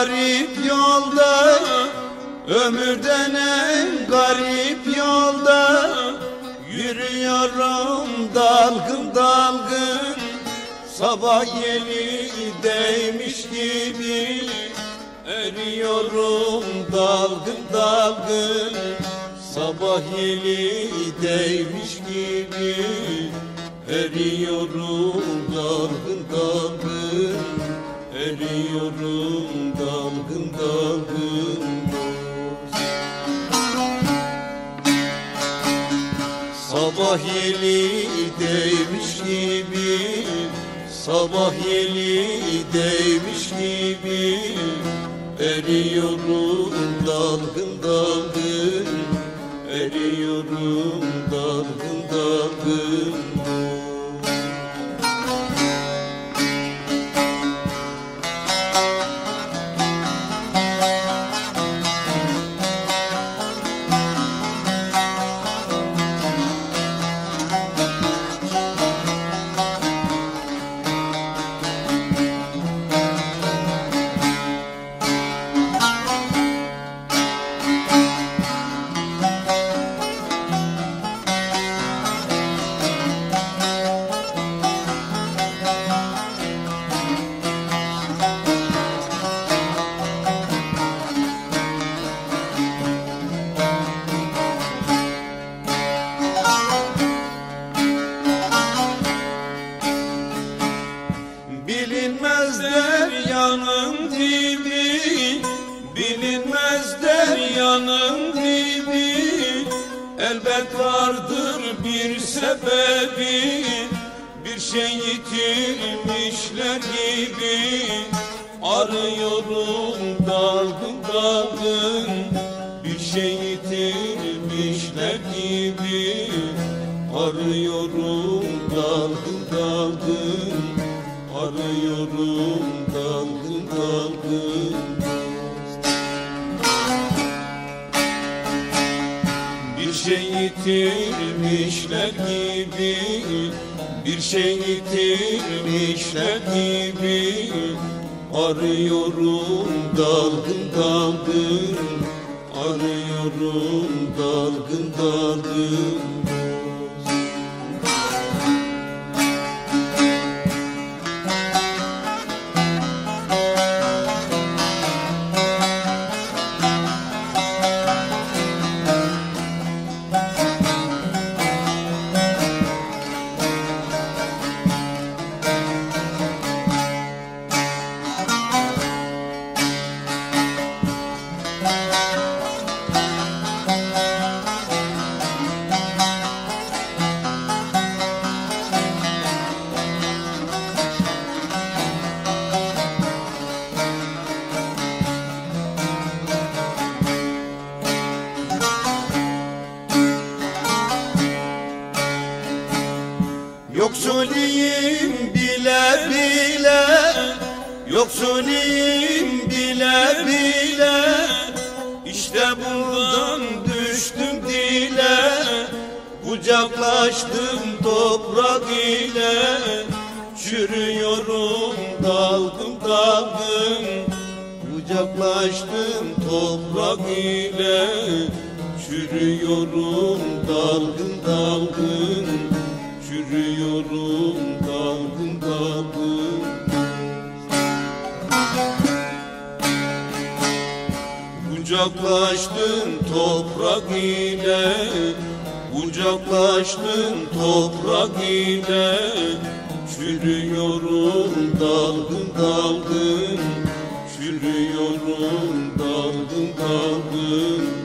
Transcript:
Garip yolda Ömür denen garip yolda Yürüyorum dalgın dalgın. Sabah yeni değmiş gibi Eriyorum dalgın dalgın. Sabah yeni değmiş gibi Eriyorum dalgın dalgın. Eriyorum dalgın dalgın Sabah yeni değmiş gibi Sabah yeni değmiş gibi. Eriyorum dalgın dalgın Eriyorum dalgın Bilinmezler yanım dibi Bilinmezler yanım dibi Elbet vardır bir sebebi. Bir şey yitirmişler gibi. Arıyorum dalgın dalgın. Bir şey yitirmişler gibi. Arıyorum dalgın dalgın Arıyorum dalgın dalgın Bir şey yitirmişler gibi Bir şey yitirmişler gibi. Arıyorum dalgın dalgın. Arıyorum dalgın dalgın Yoksuliyim bile bile Yoksuliyim bile bile. İşte bundan düştüm dile Kucaklaştım toprak ile. Çürüyorum dalgın dalgın Kucaklaştım toprak ile. Çürüyorum dalgın dalgın Çürüyorum dalgın dalgın Kucaklaştım toprak ile Kucaklaştım toprak ile. Çürüyorum dalgın dalgın Çürüyorum dalgın dalgın